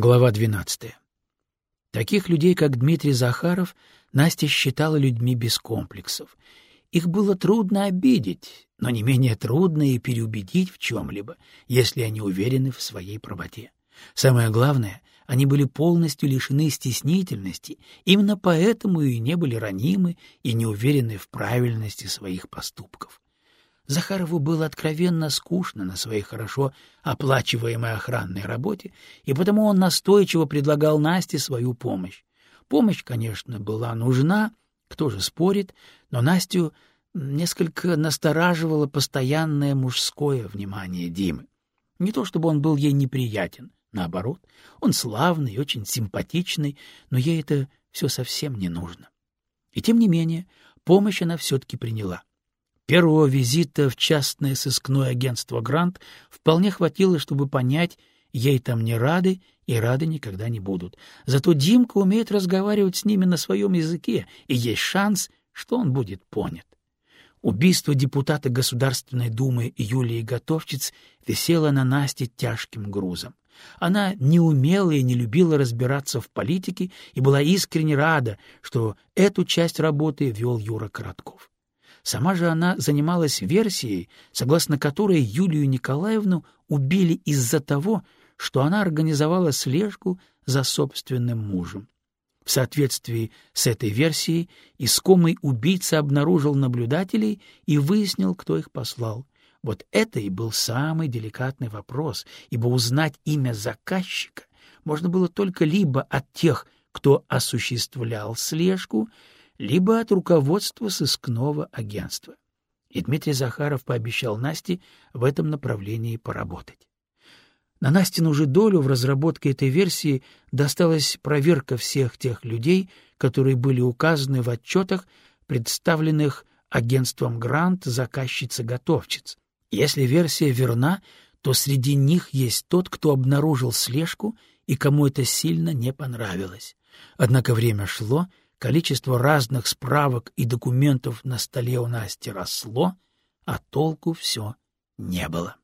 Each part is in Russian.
Глава 12. Таких людей, как Дмитрий Захаров, Настя считала людьми без комплексов. Их было трудно обидеть, но не менее трудно и переубедить в чем-либо, если они уверены в своей правоте. Самое главное, они были полностью лишены стеснительности, именно поэтому и не были ранимы и не уверены в правильности своих поступков. Захарову было откровенно скучно на своей хорошо оплачиваемой охранной работе, и потому он настойчиво предлагал Насте свою помощь. Помощь, конечно, была нужна, кто же спорит, но Настю несколько настораживало постоянное мужское внимание Димы. Не то чтобы он был ей неприятен, наоборот, он славный и очень симпатичный, но ей это все совсем не нужно. И тем не менее, помощь она все-таки приняла. Первого визита в частное сыскное агентство «Грант» вполне хватило, чтобы понять, ей там не рады и рады никогда не будут. Зато Димка умеет разговаривать с ними на своем языке, и есть шанс, что он будет понят. Убийство депутата Государственной Думы Юлии Готовчиц висело на Насте тяжким грузом. Она не умела и не любила разбираться в политике и была искренне рада, что эту часть работы вел Юра Коротков. Сама же она занималась версией, согласно которой Юлию Николаевну убили из-за того, что она организовала слежку за собственным мужем. В соответствии с этой версией искомый убийца обнаружил наблюдателей и выяснил, кто их послал. Вот это и был самый деликатный вопрос, ибо узнать имя заказчика можно было только либо от тех, кто осуществлял слежку, либо от руководства сыскного агентства. И Дмитрий Захаров пообещал Насте в этом направлении поработать. На Настину же долю в разработке этой версии досталась проверка всех тех людей, которые были указаны в отчетах, представленных агентством «Грант» заказчицы-готовчиц. Если версия верна, то среди них есть тот, кто обнаружил слежку и кому это сильно не понравилось. Однако время шло, Количество разных справок и документов на столе у Насти росло, а толку все не было.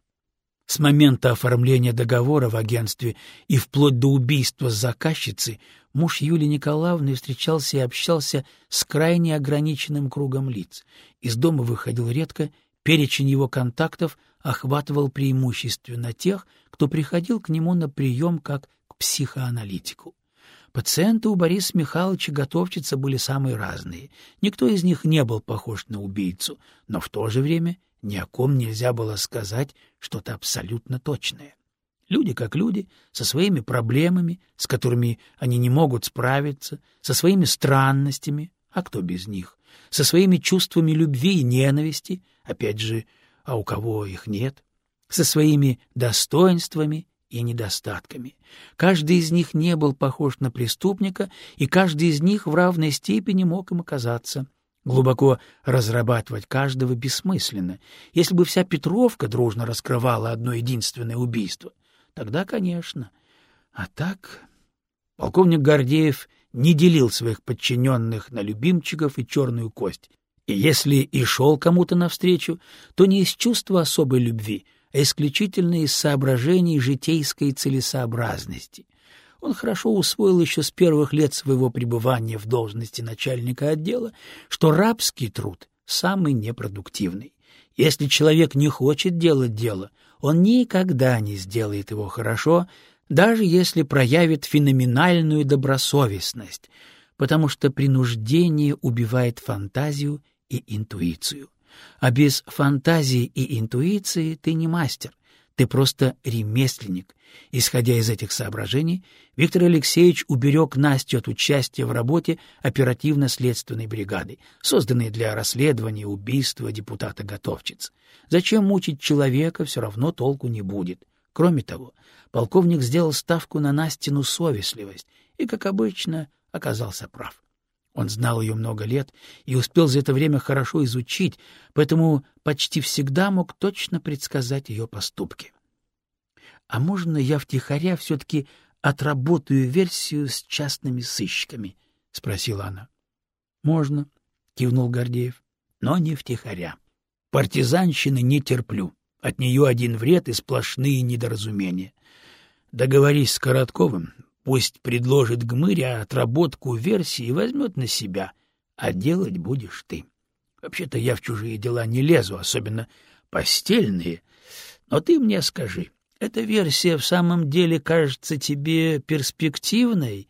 С момента оформления договора в агентстве и вплоть до убийства заказчицы муж Юлии Николаевны встречался и общался с крайне ограниченным кругом лиц. Из дома выходил редко, перечень его контактов охватывал преимущественно тех, кто приходил к нему на прием как к психоаналитику. Пациенты у Бориса Михайловича готовчица были самые разные. Никто из них не был похож на убийцу, но в то же время ни о ком нельзя было сказать что-то абсолютно точное. Люди как люди, со своими проблемами, с которыми они не могут справиться, со своими странностями, а кто без них, со своими чувствами любви и ненависти, опять же, а у кого их нет, со своими достоинствами и недостатками. Каждый из них не был похож на преступника, и каждый из них в равной степени мог им оказаться. Глубоко разрабатывать каждого бессмысленно. Если бы вся Петровка дружно раскрывала одно единственное убийство, тогда, конечно. А так... Полковник Гордеев не делил своих подчиненных на любимчиков и черную кость. И если и шел кому-то навстречу, то не из чувства особой любви, а исключительно из соображений житейской целесообразности. Он хорошо усвоил еще с первых лет своего пребывания в должности начальника отдела, что рабский труд самый непродуктивный. Если человек не хочет делать дело, он никогда не сделает его хорошо, даже если проявит феноменальную добросовестность, потому что принуждение убивает фантазию и интуицию. А без фантазии и интуиции ты не мастер, ты просто ремесленник. Исходя из этих соображений, Виктор Алексеевич уберег Настю от участия в работе оперативно-следственной бригады, созданной для расследования убийства депутата-готовчиц. Зачем мучить человека, все равно толку не будет. Кроме того, полковник сделал ставку на Настину совестливость и, как обычно, оказался прав. Он знал ее много лет и успел за это время хорошо изучить, поэтому почти всегда мог точно предсказать ее поступки. — А можно я втихаря все-таки отработаю версию с частными сыщиками? — спросила она. — Можно, — кивнул Гордеев, — но не втихаря. Партизанщины не терплю. От нее один вред и сплошные недоразумения. Договорись с Коротковым, Пусть предложит Гмыря отработку версии и возьмет на себя, а делать будешь ты. Вообще-то я в чужие дела не лезу, особенно постельные. Но ты мне скажи, эта версия в самом деле кажется тебе перспективной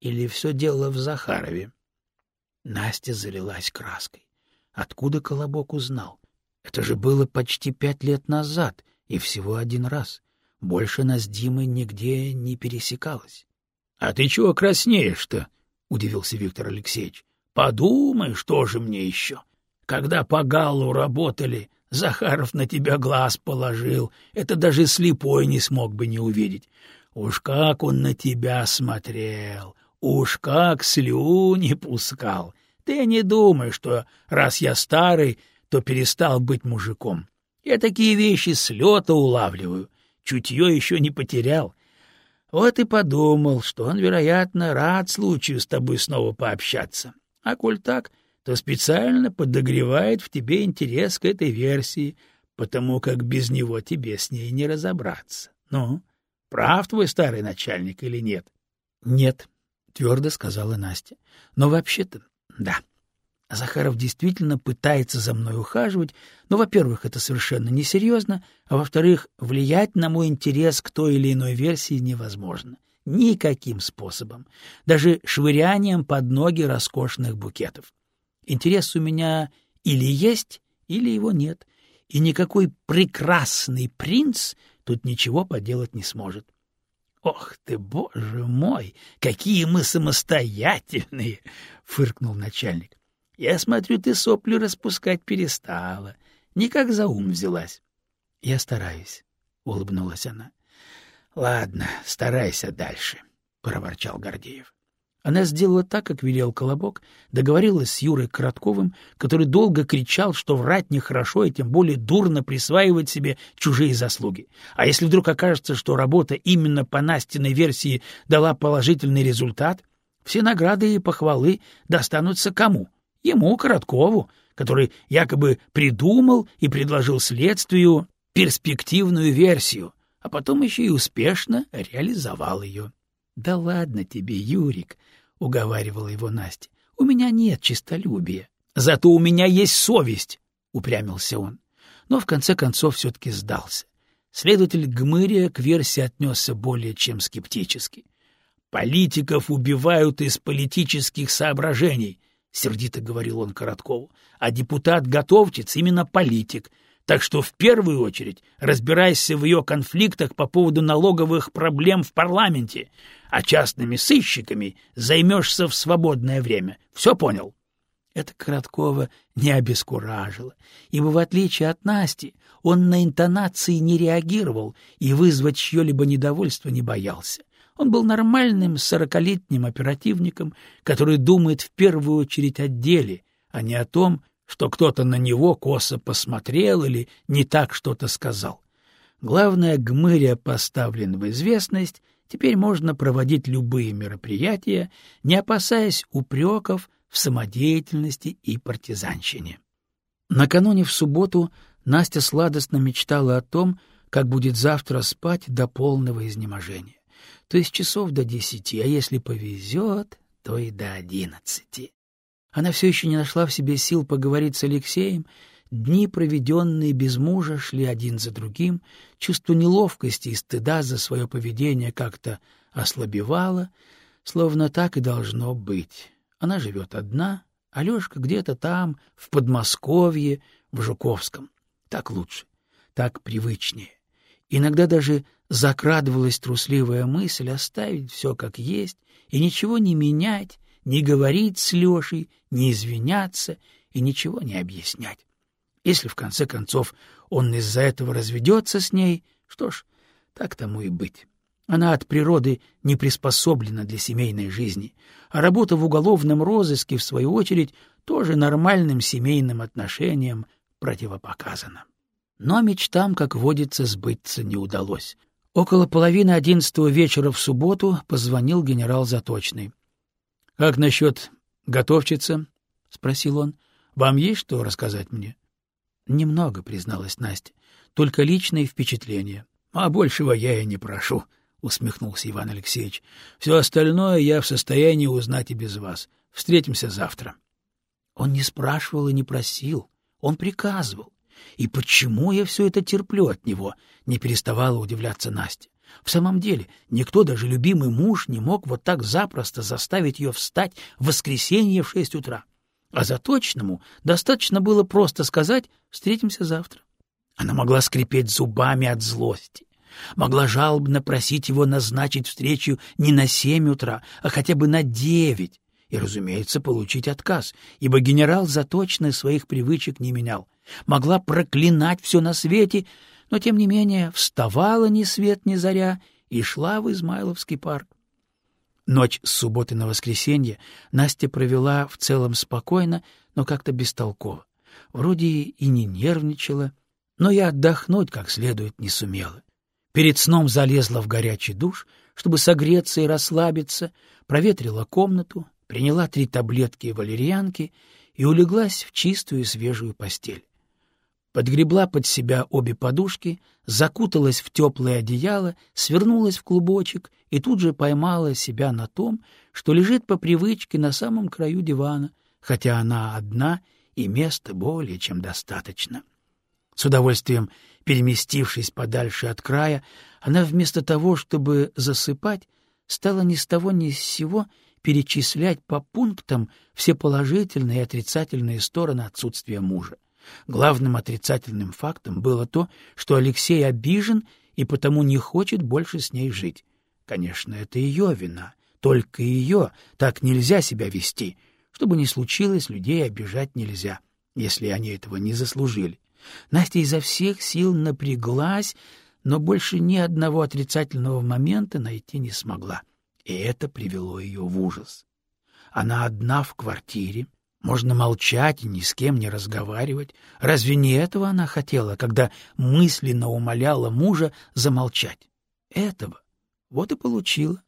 или все дело в Захарове? Настя залилась краской. Откуда Колобок узнал? Это же было почти пять лет назад и всего один раз. Больше нас с Димой нигде не пересекалось. — А ты чего краснеешь-то? — удивился Виктор Алексеевич. — Подумай, что же мне еще? Когда по Галу работали, Захаров на тебя глаз положил. Это даже слепой не смог бы не увидеть. Уж как он на тебя смотрел, уж как слюни пускал. Ты не думай, что раз я старый, то перестал быть мужиком. Я такие вещи с лета улавливаю, чутье еще не потерял. Вот и подумал, что он, вероятно, рад случаю с тобой снова пообщаться. А коль так, то специально подогревает в тебе интерес к этой версии, потому как без него тебе с ней не разобраться. Ну, прав твой старый начальник или нет? — Нет, — твердо сказала Настя. — Но вообще-то, да. Захаров действительно пытается за мной ухаживать, но, во-первых, это совершенно несерьезно, а во-вторых, влиять на мой интерес к той или иной версии невозможно. Никаким способом. Даже швырянием под ноги роскошных букетов. Интерес у меня или есть, или его нет, и никакой прекрасный принц тут ничего поделать не сможет. «Ох ты, боже мой, какие мы самостоятельные!» — фыркнул начальник. Я смотрю, ты сопли распускать перестала. Никак за ум взялась. — Я стараюсь, — улыбнулась она. — Ладно, старайся дальше, — проворчал Гордеев. Она сделала так, как велел Колобок, договорилась с Юрой Коротковым, который долго кричал, что врать нехорошо и тем более дурно присваивать себе чужие заслуги. А если вдруг окажется, что работа именно по Настиной версии дала положительный результат, все награды и похвалы достанутся кому? Ему, Короткову, который якобы придумал и предложил следствию перспективную версию, а потом еще и успешно реализовал ее. — Да ладно тебе, Юрик, — уговаривала его Настя, — у меня нет честолюбия. — Зато у меня есть совесть, — упрямился он. Но в конце концов все-таки сдался. Следователь Гмырия к версии отнесся более чем скептически. «Политиков убивают из политических соображений», — сердито говорил он Короткову, — а депутат-готовчиц именно политик, так что в первую очередь разбирайся в ее конфликтах по поводу налоговых проблем в парламенте, а частными сыщиками займешься в свободное время. Все понял? Это Короткова не обескуражило, ибо, в отличие от Насти, он на интонации не реагировал и вызвать чье-либо недовольство не боялся. Он был нормальным сорокалетним оперативником, который думает в первую очередь о деле, а не о том, что кто-то на него косо посмотрел или не так что-то сказал. Главное, Гмыря поставлен в известность, теперь можно проводить любые мероприятия, не опасаясь упреков в самодеятельности и партизанщине. Накануне в субботу Настя сладостно мечтала о том, как будет завтра спать до полного изнеможения то есть часов до десяти, а если повезет, то и до одиннадцати. Она все еще не нашла в себе сил поговорить с Алексеем, дни, проведенные без мужа, шли один за другим, чувство неловкости и стыда за свое поведение как-то ослабевало, словно так и должно быть. Она живет одна, Алешка где-то там, в Подмосковье, в Жуковском. Так лучше, так привычнее. Иногда даже закрадывалась трусливая мысль оставить все как есть и ничего не менять, не говорить с Лешей, не извиняться и ничего не объяснять. Если в конце концов он из-за этого разведется с ней, что ж, так тому и быть. Она от природы не приспособлена для семейной жизни, а работа в уголовном розыске, в свою очередь, тоже нормальным семейным отношениям противопоказана. Но мечтам, как водится, сбыться не удалось. Около половины одиннадцатого вечера в субботу позвонил генерал Заточный. — Как насчет готовчица? — спросил он. — Вам есть что рассказать мне? — Немного, — призналась Настя. — Только личные впечатления. — А большего я и не прошу, —— усмехнулся Иван Алексеевич. — Все остальное я в состоянии узнать и без вас. Встретимся завтра. Он не спрашивал и не просил, он приказывал. И почему я все это терплю от него? Не переставала удивляться Настя. В самом деле, никто, даже любимый муж, не мог вот так запросто заставить ее встать в воскресенье в шесть утра. А за точному достаточно было просто сказать «встретимся завтра». Она могла скрипеть зубами от злости, могла жалобно просить его назначить встречу не на семь утра, а хотя бы на девять, и, разумеется, получить отказ, ибо генерал заточно своих привычек не менял. Могла проклинать все на свете, но, тем не менее, вставала ни свет ни заря и шла в Измайловский парк. Ночь с субботы на воскресенье Настя провела в целом спокойно, но как-то бестолково. Вроде и не нервничала, но и отдохнуть как следует не сумела. Перед сном залезла в горячий душ, чтобы согреться и расслабиться, проветрила комнату, приняла три таблетки валерьянки и улеглась в чистую и свежую постель. Подгребла под себя обе подушки, закуталась в теплое одеяло, свернулась в клубочек и тут же поймала себя на том, что лежит по привычке на самом краю дивана, хотя она одна и места более чем достаточно. С удовольствием переместившись подальше от края, она вместо того, чтобы засыпать, стала ни с того ни с сего перечислять по пунктам все положительные и отрицательные стороны отсутствия мужа. Главным отрицательным фактом было то, что Алексей обижен и потому не хочет больше с ней жить. Конечно, это ее вина, только ее, так нельзя себя вести. Что бы ни случилось, людей обижать нельзя, если они этого не заслужили. Настя изо всех сил напряглась, но больше ни одного отрицательного момента найти не смогла и это привело ее в ужас. Она одна в квартире, можно молчать и ни с кем не разговаривать. Разве не этого она хотела, когда мысленно умоляла мужа замолчать? Этого. Вот и получила.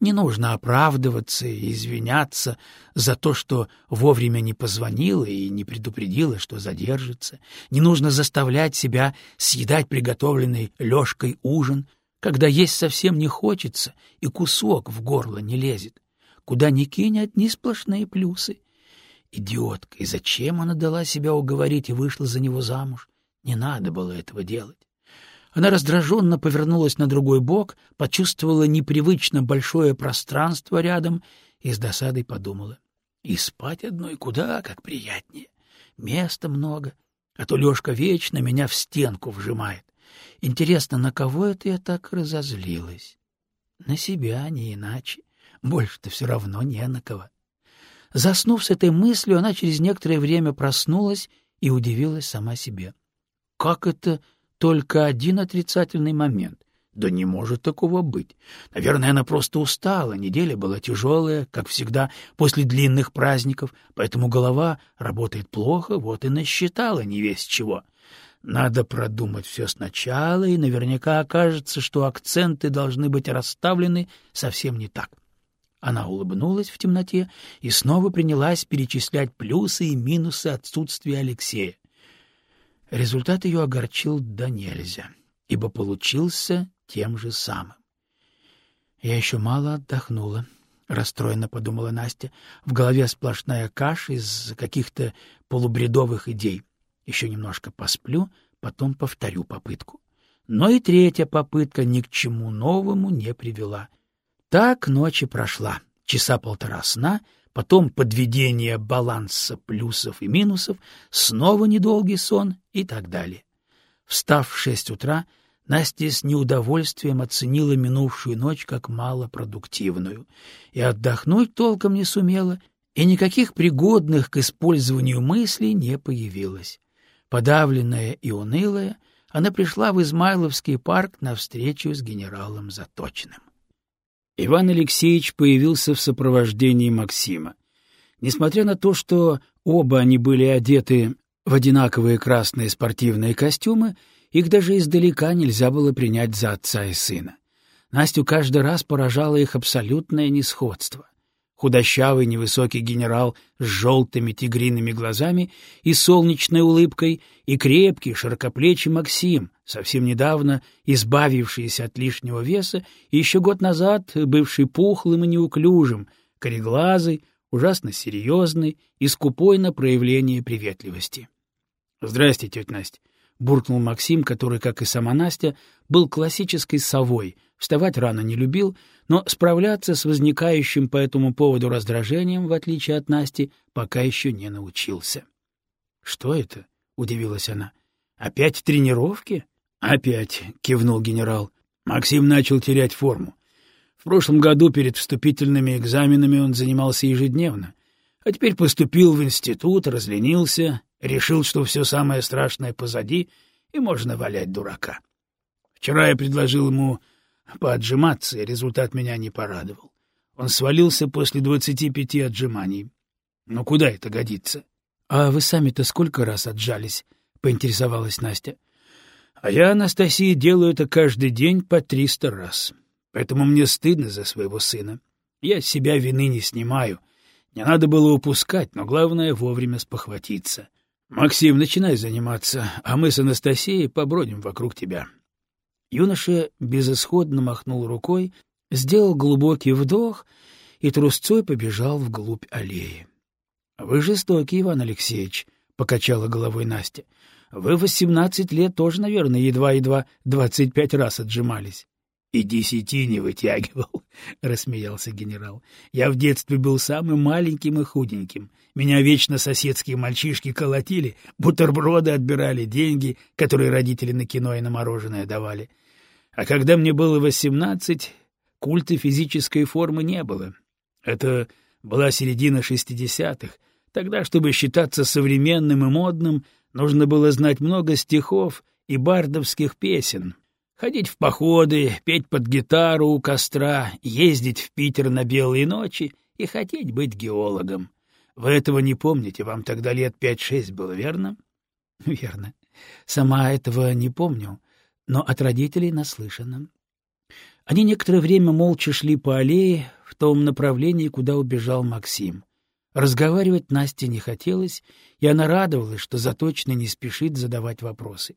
Не нужно оправдываться и извиняться за то, что вовремя не позвонила и не предупредила, что задержится. Не нужно заставлять себя съедать приготовленный Лёшкой ужин — когда есть совсем не хочется и кусок в горло не лезет. Куда ни кинь, одни сплошные плюсы. Идиотка, и зачем она дала себя уговорить и вышла за него замуж? Не надо было этого делать. Она раздраженно повернулась на другой бок, почувствовала непривычно большое пространство рядом и с досадой подумала. И спать одной куда как приятнее. Места много, а то Лёшка вечно меня в стенку вжимает. Интересно, на кого это я так разозлилась? На себя, не иначе. Больше-то все равно не на кого. Заснув с этой мыслью, она через некоторое время проснулась и удивилась сама себе. Как это только один отрицательный момент? Да не может такого быть. Наверное, она просто устала, неделя была тяжелая, как всегда, после длинных праздников, поэтому голова работает плохо, вот и насчитала не весь чего. Надо продумать все сначала, и наверняка окажется, что акценты должны быть расставлены совсем не так. Она улыбнулась в темноте и снова принялась перечислять плюсы и минусы отсутствия Алексея. Результат ее огорчил до нельзя, ибо получился тем же самым. «Я еще мало отдохнула», — расстроенно подумала Настя. В голове сплошная каша из каких-то полубредовых идей. Еще немножко посплю, потом повторю попытку. Но и третья попытка ни к чему новому не привела. Так ночи прошла. Часа полтора сна, потом подведение баланса плюсов и минусов, снова недолгий сон и так далее. Встав в шесть утра, Настя с неудовольствием оценила минувшую ночь как малопродуктивную и отдохнуть толком не сумела, и никаких пригодных к использованию мыслей не появилось. Подавленная и унылая, она пришла в Измайловский парк на встречу с генералом Заточным. Иван Алексеевич появился в сопровождении Максима. Несмотря на то, что оба они были одеты в одинаковые красные спортивные костюмы, их даже издалека нельзя было принять за отца и сына. Настю каждый раз поражало их абсолютное несходство худощавый невысокий генерал с желтыми тигриными глазами и солнечной улыбкой, и крепкий широкоплечий Максим совсем недавно избавившийся от лишнего веса и еще год назад бывший пухлым и неуклюжим, кореглазый, ужасно серьезный и скупой на проявление приветливости. — Здрасте, тетя Настя, — буркнул Максим, который, как и сама Настя, был классической совой, вставать рано не любил, но справляться с возникающим по этому поводу раздражением, в отличие от Насти, пока еще не научился. — Что это? — удивилась она. — Опять тренировки? — Опять, — кивнул генерал. Максим начал терять форму. В прошлом году перед вступительными экзаменами он занимался ежедневно, а теперь поступил в институт, разленился, решил, что все самое страшное позади, и можно валять дурака. Вчера я предложил ему поотжиматься, и результат меня не порадовал. Он свалился после двадцати пяти отжиманий. Но куда это годится? — А вы сами-то сколько раз отжались? — поинтересовалась Настя. — А я, Анастасия, делаю это каждый день по триста раз. Поэтому мне стыдно за своего сына. Я себя вины не снимаю. Не надо было упускать, но главное — вовремя спохватиться. Максим, начинай заниматься, а мы с Анастасией побродим вокруг тебя. Юноша безысходно махнул рукой, сделал глубокий вдох и трусцой побежал вглубь аллеи. — Вы жестокий, Иван Алексеевич, — покачала головой Настя. — Вы в восемнадцать лет тоже, наверное, едва-едва двадцать пять раз отжимались. — И десяти не вытягивал, — рассмеялся генерал. — Я в детстве был самым маленьким и худеньким. Меня вечно соседские мальчишки колотили, бутерброды отбирали, деньги, которые родители на кино и на мороженое давали. А когда мне было восемнадцать, культа физической формы не было. Это была середина шестидесятых. Тогда, чтобы считаться современным и модным, нужно было знать много стихов и бардовских песен, Ходить в походы, петь под гитару у костра, ездить в Питер на белые ночи и хотеть быть геологом. Вы этого не помните, вам тогда лет пять-шесть было, верно? — Верно. Сама этого не помню, но от родителей наслышана. Они некоторое время молча шли по аллее в том направлении, куда убежал Максим. Разговаривать Насте не хотелось, и она радовалась, что Заточный не спешит задавать вопросы.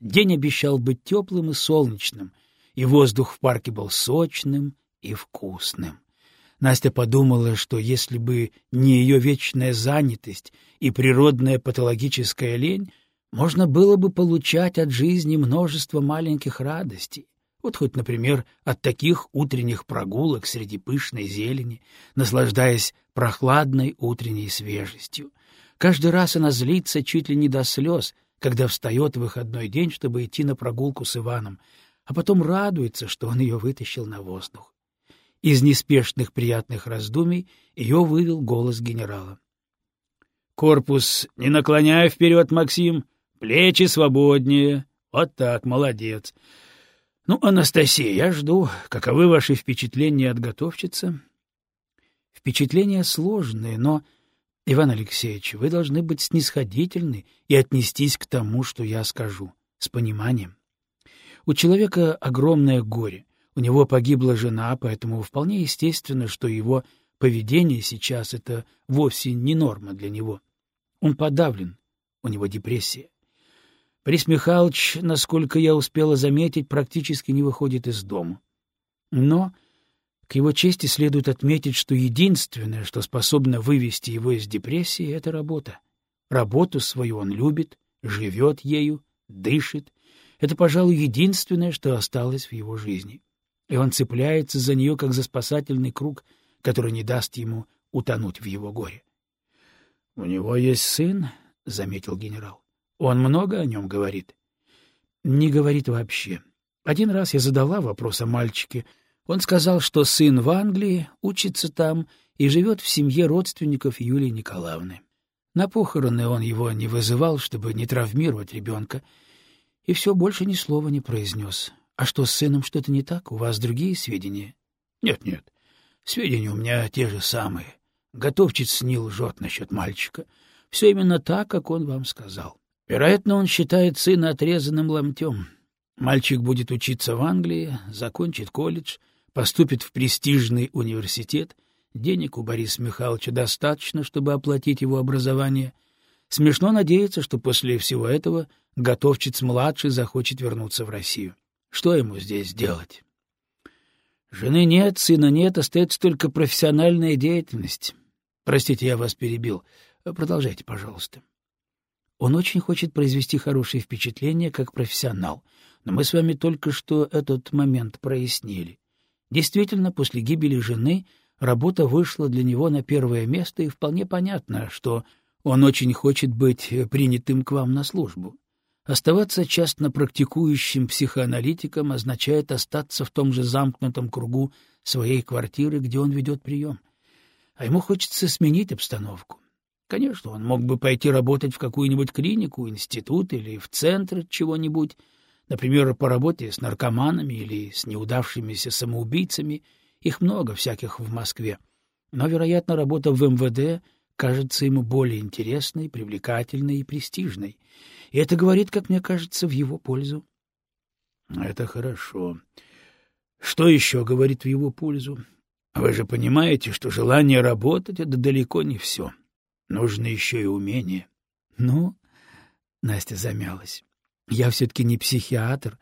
День обещал быть теплым и солнечным, и воздух в парке был сочным и вкусным. Настя подумала, что если бы не ее вечная занятость и природная патологическая лень, можно было бы получать от жизни множество маленьких радостей. Вот хоть, например, от таких утренних прогулок среди пышной зелени, наслаждаясь прохладной утренней свежестью. Каждый раз она злится чуть ли не до слез, когда встает в выходной день, чтобы идти на прогулку с Иваном, а потом радуется, что он ее вытащил на воздух. Из неспешных приятных раздумий ее вывел голос генерала. — Корпус не наклоняй вперед, Максим, плечи свободнее. Вот так, молодец. Ну, Анастасия, я жду. Каковы ваши впечатления от готовщицы? Впечатления сложные, но Иван Алексеевич, вы должны быть снисходительны и отнестись к тому, что я скажу, с пониманием. У человека огромное горе. У него погибла жена, поэтому вполне естественно, что его поведение сейчас — это вовсе не норма для него. Он подавлен, у него депрессия. Борис Михайлович, насколько я успела заметить, практически не выходит из дома. Но к его чести следует отметить, что единственное, что способно вывести его из депрессии, — это работа. Работу свою он любит, живет ею, дышит. Это, пожалуй, единственное, что осталось в его жизни. И он цепляется за нее, как за спасательный круг, который не даст ему утонуть в его горе. — У него есть сын, — заметил генерал. — Он много о нем говорит? — Не говорит вообще. Один раз я задала вопрос о мальчике — он сказал, что сын в Англии, учится там и живет в семье родственников Юлии Николаевны. На похороны он его не вызывал, чтобы не травмировать ребенка, и все больше ни слова не произнес. А что, с сыном что-то не так? У вас другие сведения? Нет, нет, сведения у меня те же самые. Готовчиц не лжет насчет мальчика. Все именно так, как он вам сказал. Вероятно, он считает сына отрезанным ломтем. Мальчик будет учиться в Англии, закончит колледж — поступит в престижный университет, денег у Бориса Михайловича достаточно, чтобы оплатить его образование. Смешно надеяться, что после всего этого готовчиц-младший захочет вернуться в Россию. Что ему здесь делать? Жены нет, сына нет, остается только профессиональная деятельность. Простите, я вас перебил. Продолжайте, пожалуйста. Он очень хочет произвести хорошее впечатление как профессионал, но мы с вами только что этот момент прояснили. Действительно, после гибели жены работа вышла для него на первое место, и вполне понятно, что он очень хочет быть принятым к вам на службу. Оставаться частно практикующим психоаналитиком означает остаться в том же замкнутом кругу своей квартиры, где он ведет прием. А ему хочется сменить обстановку. Конечно, он мог бы пойти работать в какую-нибудь клинику, институт или в центр чего-нибудь, например, по работе с наркоманами или с неудавшимися самоубийцами. Их много всяких в Москве. Но, вероятно, работа в МВД кажется ему более интересной, привлекательной и престижной. И это говорит, как мне кажется, в его пользу. — Это хорошо. Что еще говорит в его пользу? Вы же понимаете, что желание работать — это далеко не все. Нужно еще и умение. — Ну, — Настя замялась, — я все-таки не психиатр,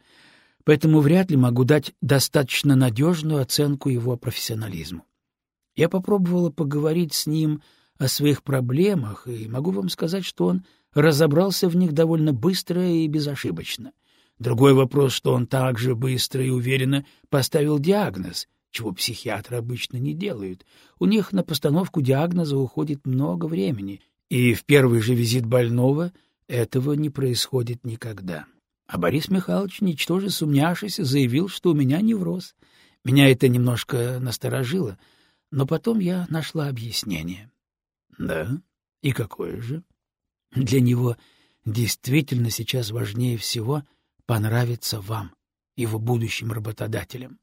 поэтому вряд ли могу дать достаточно надежную оценку его профессионализму. Я попробовала поговорить с ним о своих проблемах, и могу вам сказать, что он разобрался в них довольно быстро и безошибочно. Другой вопрос, что он также быстро и уверенно поставил диагноз, чего психиатры обычно не делают. У них на постановку диагноза уходит много времени, и в первый же визит больного этого не происходит никогда. А Борис Михайлович, ничтоже сумняшися, заявил, что у меня невроз. Меня это немножко насторожило, но потом я нашла объяснение. Да? И какое же? Для него действительно сейчас важнее всего понравиться вам, его будущим работодателям.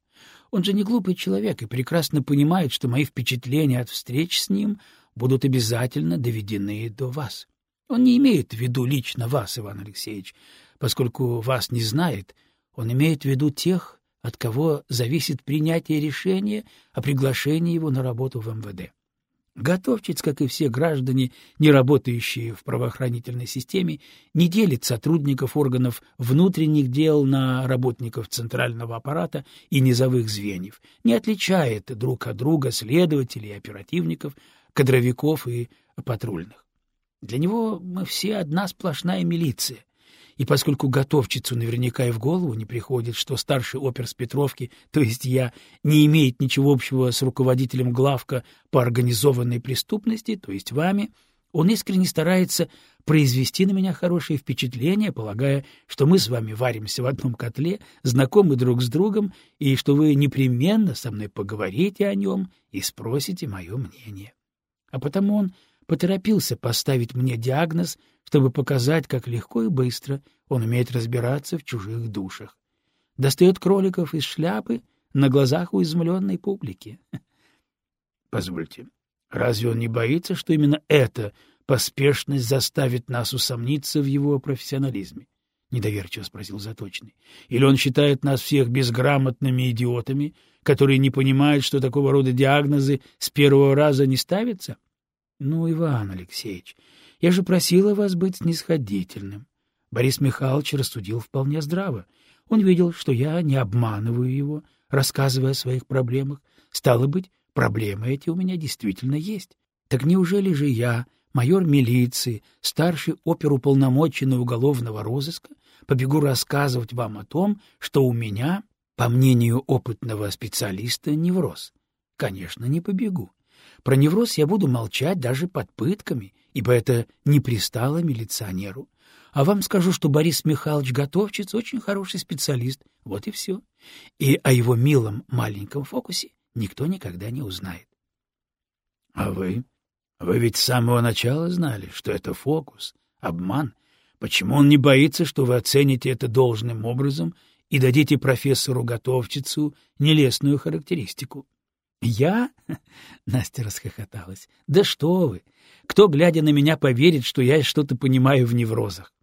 Он же не глупый человек и прекрасно понимает, что мои впечатления от встреч с ним будут обязательно доведены до вас. Он не имеет в виду лично вас, Иван Алексеевич, поскольку вас не знает, он имеет в виду тех, от кого зависит принятие решения о приглашении его на работу в МВД. Готовчиц, как и все граждане, не работающие в правоохранительной системе, не делит сотрудников органов внутренних дел на работников центрального аппарата и низовых звеньев, не отличает друг от друга следователей, оперативников, кадровиков и патрульных. Для него мы все одна сплошная милиция, и поскольку готовчицу наверняка и в голову не приходит, что старший опер с Петровки, то есть я, не имеет ничего общего с руководителем главка по организованной преступности, то есть вами, он искренне старается произвести на меня хорошее впечатление, полагая, что мы с вами варимся в одном котле, знакомы друг с другом, и что вы непременно со мной поговорите о нем и спросите мое мнение. А потому он поторопился поставить мне диагноз, чтобы показать, как легко и быстро он умеет разбираться в чужих душах. Достает кроликов из шляпы на глазах у изумленной публики. Позвольте, разве он не боится, что именно эта поспешность заставит нас усомниться в его профессионализме? — недоверчиво спросил Заточный. — Или он считает нас всех безграмотными идиотами, которые не понимают, что такого рода диагнозы с первого раза не ставятся? — Ну, Иван Алексеевич, я же просила вас быть снисходительным. Борис Михайлович рассудил вполне здраво. Он видел, что я не обманываю его, рассказывая о своих проблемах. Стало быть, проблемы эти у меня действительно есть. Так неужели же я, майор милиции, старший оперуполномоченный уголовного розыска, побегу рассказывать вам о том, что у меня, по мнению опытного специалиста, невроз? Конечно, не побегу. Про невроз я буду молчать даже под пытками, ибо это не пристало милиционеру. А вам скажу, что Борис Михайлович Готовчиц очень хороший специалист, вот и все. И о его милом маленьком фокусе никто никогда не узнает. — А вы? Вы ведь с самого начала знали, что это фокус, обман. Почему он не боится, что вы оцените это должным образом и дадите профессору Готовчицу нелестную характеристику? «Я?» — Настя расхохоталась. «Да что вы! Кто, глядя на меня, поверит, что я что-то понимаю в неврозах?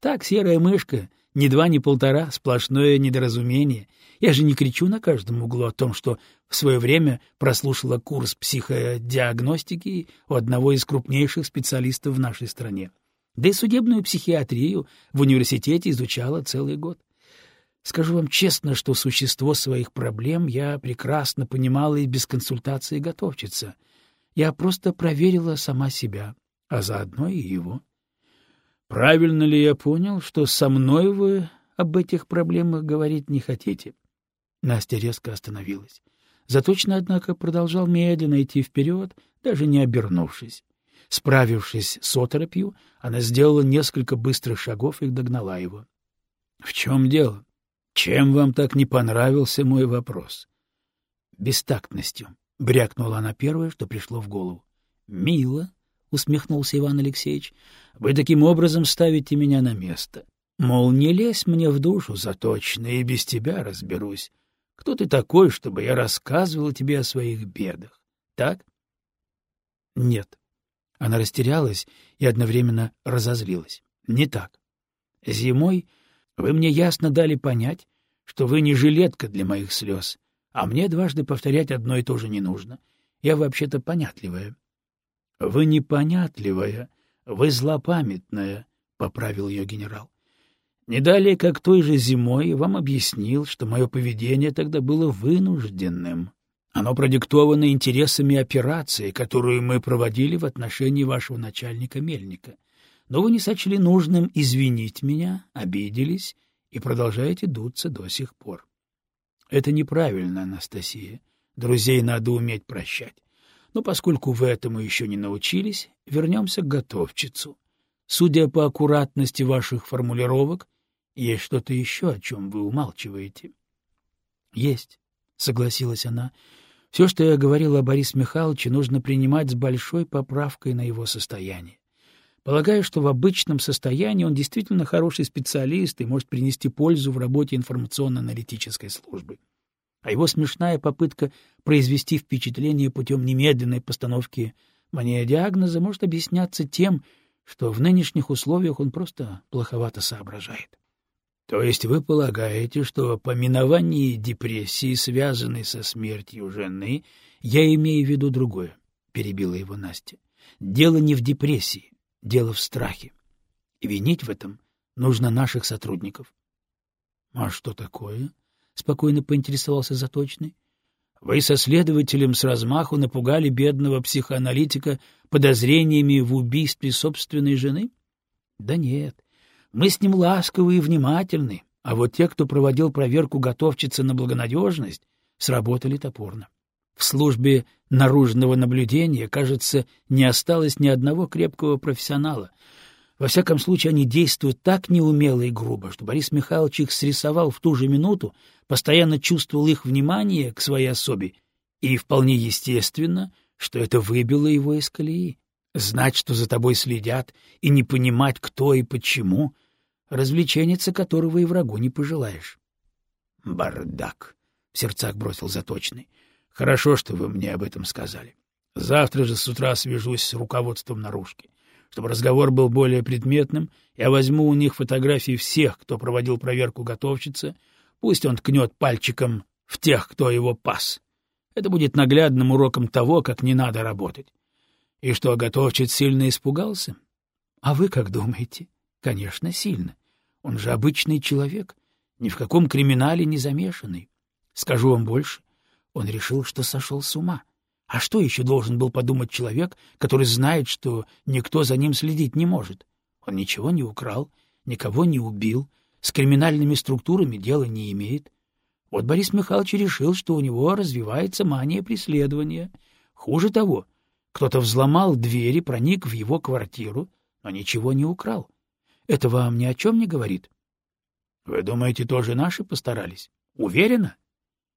Так, серая мышка, ни два, ни полтора, сплошное недоразумение. Я же не кричу на каждом углу о том, что в свое время прослушала курс психодиагностики у одного из крупнейших специалистов в нашей стране. Да и судебную психиатрию в университете изучала целый год. Скажу вам честно, что существо своих проблем я прекрасно понимала и без консультации готовчица. Я просто проверила сама себя, а заодно и его. Правильно ли я понял, что со мной вы об этих проблемах говорить не хотите? Настя резко остановилась. Заточно, однако, продолжал медленно идти вперед, даже не обернувшись. Справившись с оторопью, она сделала несколько быстрых шагов и догнала его. — В чем дело? Чем вам так не понравился мой вопрос? — Бестактностью, — брякнула она первое, что пришло в голову. — Мило, — усмехнулся Иван Алексеевич, — вы таким образом ставите меня на место. Мол, не лезь мне в душу заточно, и без тебя разберусь. Кто ты такой, чтобы я рассказывал тебе о своих бедах? Так? Нет. Она растерялась и одновременно разозлилась. Не так. Зимой вы мне ясно дали понять, что вы не жилетка для моих слез, а мне дважды повторять одно и то же не нужно. Я вообще-то понятливая. — Вы непонятливая, вы злопамятная, — поправил ее генерал. Не далее, как той же зимой, вам объяснил, что мое поведение тогда было вынужденным. Оно продиктовано интересами операции, которую мы проводили в отношении вашего начальника Мельника. Но вы не сочли нужным извинить меня, обиделись и продолжаете дуться до сих пор. Это неправильно, Анастасия. Друзей надо уметь прощать. Но поскольку вы этому еще не научились, вернемся к готовчицу. Судя по аккуратности ваших формулировок, есть что-то еще, о чем вы умалчиваете. — Есть, — согласилась она. — Все, что я говорила о Борисе Михайловиче, нужно принимать с большой поправкой на его состояние. Полагаю, что в обычном состоянии он действительно хороший специалист и может принести пользу в работе информационно-аналитической службы. А его смешная попытка произвести впечатление путем немедленной постановки мания диагноза может объясняться тем, что в нынешних условиях он просто плоховато соображает. То есть вы полагаете, что по миновании депрессии, связанной со смертью жены, я имею в виду другое, — перебила его Настя. Дело не в депрессии, дело в страхе. И винить в этом нужно наших сотрудников. — А что такое? — спокойно поинтересовался Заточный. — Вы со следователем с размаху напугали бедного психоаналитика подозрениями в убийстве собственной жены? — Да нет, мы с ним ласковы и внимательны, а вот те, кто проводил проверку готовчицы на благонадежность, сработали топорно. В службе наружного наблюдения, кажется, не осталось ни одного крепкого профессионала. Во всяком случае, они действуют так неумело и грубо, что Борис Михайлович их срисовал в ту же минуту, постоянно чувствовал их внимание к своей особе, и вполне естественно, что это выбило его из колеи. Знать, что за тобой следят, и не понимать, кто и почему, развлеченница которого и врагу не пожелаешь. — Бардак! — в сердцах бросил Заточный. — Хорошо, что вы мне об этом сказали. Завтра же с утра свяжусь с руководством наружки. Чтобы разговор был более предметным, я возьму у них фотографии всех, кто проводил проверку готовщицы. Пусть он ткнет пальчиком в тех, кто его пас. Это будет наглядным уроком того, как не надо работать. И что, готовчик сильно испугался? А вы как думаете? Конечно, сильно. Он же обычный человек, ни в каком криминале не замешанный. Скажу вам больше, он решил, что сошел с ума. А что еще должен был подумать человек, который знает, что никто за ним следить не может? Он ничего не украл, никого не убил, с криминальными структурами дела не имеет. Вот Борис Михайлович решил, что у него развивается мания преследования. Хуже того, кто-то взломал двери, проник в его квартиру, но ничего не украл. Это вам ни о чем не говорит? — Вы думаете, тоже наши постарались? — Уверена.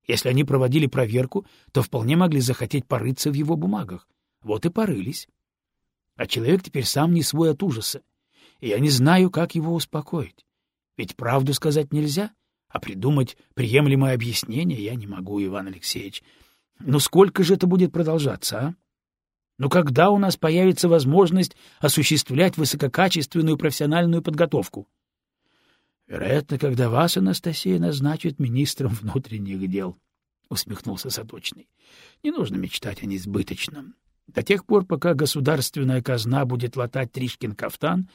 Если они проводили проверку, то вполне могли захотеть порыться в его бумагах. Вот и порылись. А человек теперь сам не свой от ужаса, и я не знаю, как его успокоить. Ведь правду сказать нельзя, а придумать приемлемое объяснение я не могу, Иван Алексеевич. Но сколько же это будет продолжаться, а? Но когда у нас появится возможность осуществлять высококачественную профессиональную подготовку? — Вероятно, когда вас, Анастасия, назначат министром внутренних дел, — усмехнулся Садочный. — Не нужно мечтать о несбыточном. До тех пор, пока государственная казна будет латать Тришкин кафтан,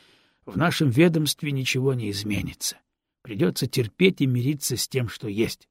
В нашем ведомстве ничего не изменится. Придется терпеть и мириться с тем, что есть.